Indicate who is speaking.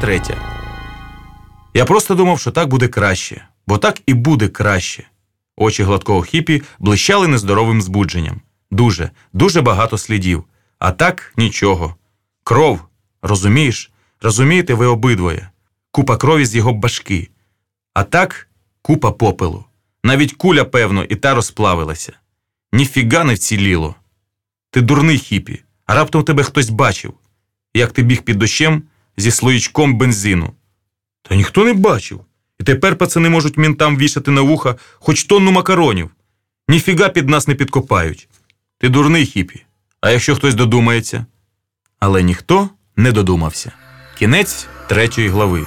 Speaker 1: третя. Я просто думав, що так буде краще, бо так і буде краще. Очі гладкого хіпі блищали нездоровим збудженням. Дуже, дуже багато слідів. А так нічого. Кров. Розумієш? Розумієте ви обидвоє. Купа крові з його башки. А так купа попелу. Навіть куля, певно, і та розплавилася. Ніфіга не вціліло. Ти дурний хіпі, а раптом тебе хтось бачив, як ти біг під дощем зі слоїчком бензину. Та ніхто не бачив. І тепер пацани можуть мінтам вішати на вуха хоч тонну макаронів. Ніфіга під нас не підкопають. Ти дурний хіпі. А якщо хтось додумається? Але ніхто не додумався. Кінець третьої глави.